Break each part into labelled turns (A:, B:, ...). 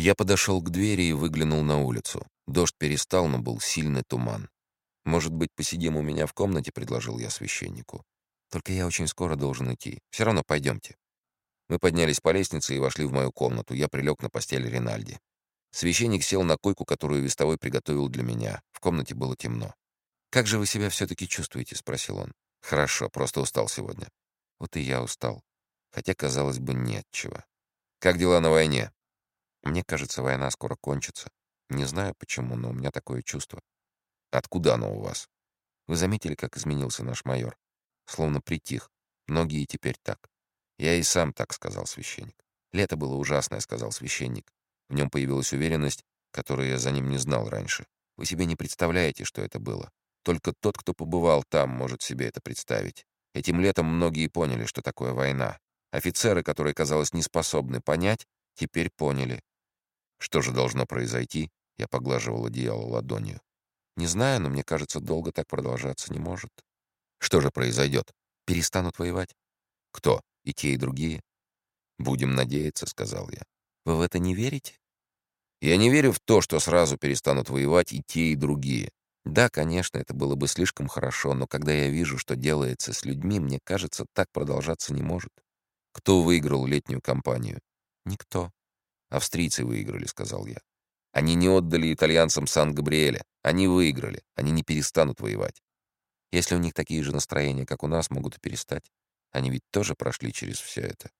A: Я подошел к двери и выглянул на улицу. Дождь перестал, но был сильный туман. «Может быть, посидим у меня в комнате?» — предложил я священнику. «Только я очень скоро должен идти. Все равно пойдемте». Мы поднялись по лестнице и вошли в мою комнату. Я прилег на постель Ринальди. Священник сел на койку, которую вестовой приготовил для меня. В комнате было темно. «Как же вы себя все-таки чувствуете?» — спросил он. «Хорошо, просто устал сегодня». Вот и я устал. Хотя, казалось бы, нет чего. «Как дела на войне?» Мне кажется, война скоро кончится. Не знаю почему, но у меня такое чувство. Откуда оно у вас? Вы заметили, как изменился наш майор? Словно притих. Многие теперь так. Я и сам так сказал священник. Лето было ужасное, сказал священник. В нем появилась уверенность, которую я за ним не знал раньше. Вы себе не представляете, что это было. Только тот, кто побывал там, может себе это представить. Этим летом многие поняли, что такое война. Офицеры, которые, казалось, не способны понять, теперь поняли. Что же должно произойти? Я поглаживал одеяло ладонью. Не знаю, но мне кажется, долго так продолжаться не может. Что же произойдет? Перестанут воевать? Кто? И те, и другие? Будем надеяться, сказал я. Вы в это не верите? Я не верю в то, что сразу перестанут воевать и те, и другие. Да, конечно, это было бы слишком хорошо, но когда я вижу, что делается с людьми, мне кажется, так продолжаться не может. Кто выиграл летнюю кампанию? Никто. «Австрийцы выиграли», — сказал я. «Они не отдали итальянцам Сан-Габриэля. Они выиграли. Они не перестанут воевать. Если у них такие же настроения, как у нас, могут и перестать. Они ведь тоже прошли через все это.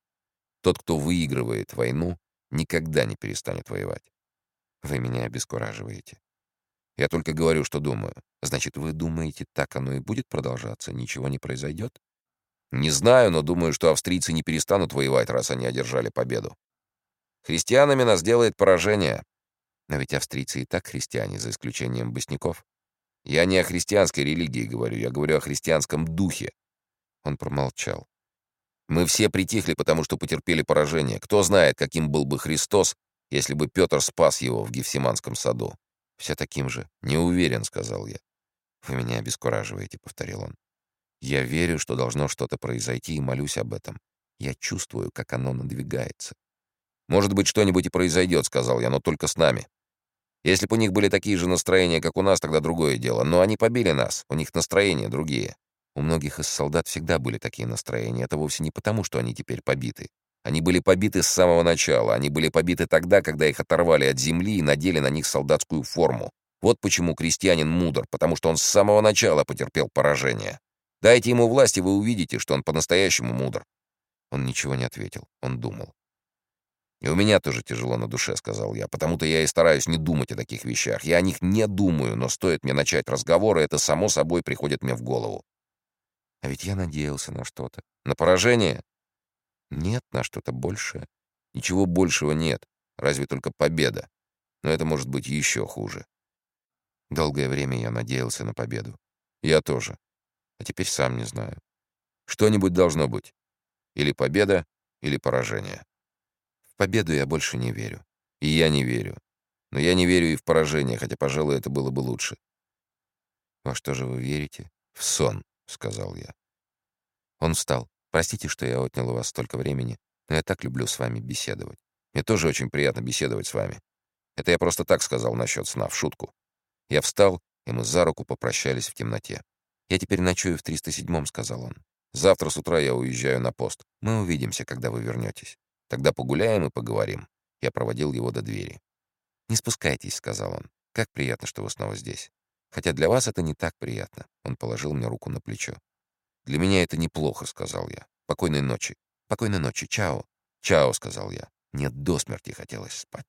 A: Тот, кто выигрывает войну, никогда не перестанет воевать. Вы меня обескураживаете. Я только говорю, что думаю. Значит, вы думаете, так оно и будет продолжаться, ничего не произойдет? Не знаю, но думаю, что австрийцы не перестанут воевать, раз они одержали победу. Христианами нас делает поражение. Но ведь австрийцы и так христиане, за исключением босников. Я не о христианской религии говорю, я говорю о христианском духе. Он промолчал. Мы все притихли, потому что потерпели поражение. Кто знает, каким был бы Христос, если бы Петр спас его в Гефсиманском саду. Все таким же. Не уверен, сказал я. Вы меня обескураживаете, повторил он. Я верю, что должно что-то произойти и молюсь об этом. Я чувствую, как оно надвигается. «Может быть, что-нибудь и произойдет», — сказал я, — «но только с нами. Если бы у них были такие же настроения, как у нас, тогда другое дело. Но они побили нас, у них настроения другие. У многих из солдат всегда были такие настроения. Это вовсе не потому, что они теперь побиты. Они были побиты с самого начала. Они были побиты тогда, когда их оторвали от земли и надели на них солдатскую форму. Вот почему крестьянин мудр, потому что он с самого начала потерпел поражение. Дайте ему власть, и вы увидите, что он по-настоящему мудр. Он ничего не ответил. Он думал. «И у меня тоже тяжело на душе», — сказал я, «потому-то я и стараюсь не думать о таких вещах. Я о них не думаю, но стоит мне начать разговор, и это само собой приходит мне в голову». А ведь я надеялся на что-то. На поражение? Нет, на что-то большее. Ничего большего нет, разве только победа. Но это может быть еще хуже. Долгое время я надеялся на победу. Я тоже. А теперь сам не знаю. Что-нибудь должно быть. Или победа, или поражение победу я больше не верю. И я не верю. Но я не верю и в поражение, хотя, пожалуй, это было бы лучше. «Во что же вы верите?» «В сон», — сказал я. Он встал. «Простите, что я отнял у вас столько времени, но я так люблю с вами беседовать. Мне тоже очень приятно беседовать с вами. Это я просто так сказал насчет сна, в шутку. Я встал, и мы за руку попрощались в темноте. «Я теперь ночую в 307-м», — сказал он. «Завтра с утра я уезжаю на пост. Мы увидимся, когда вы вернетесь». Тогда погуляем и поговорим. Я проводил его до двери. «Не спускайтесь», — сказал он. «Как приятно, что вы снова здесь. Хотя для вас это не так приятно». Он положил мне руку на плечо. «Для меня это неплохо», — сказал я. «Покойной ночи». «Покойной ночи. Чао». «Чао», — сказал я. Мне до смерти хотелось спать.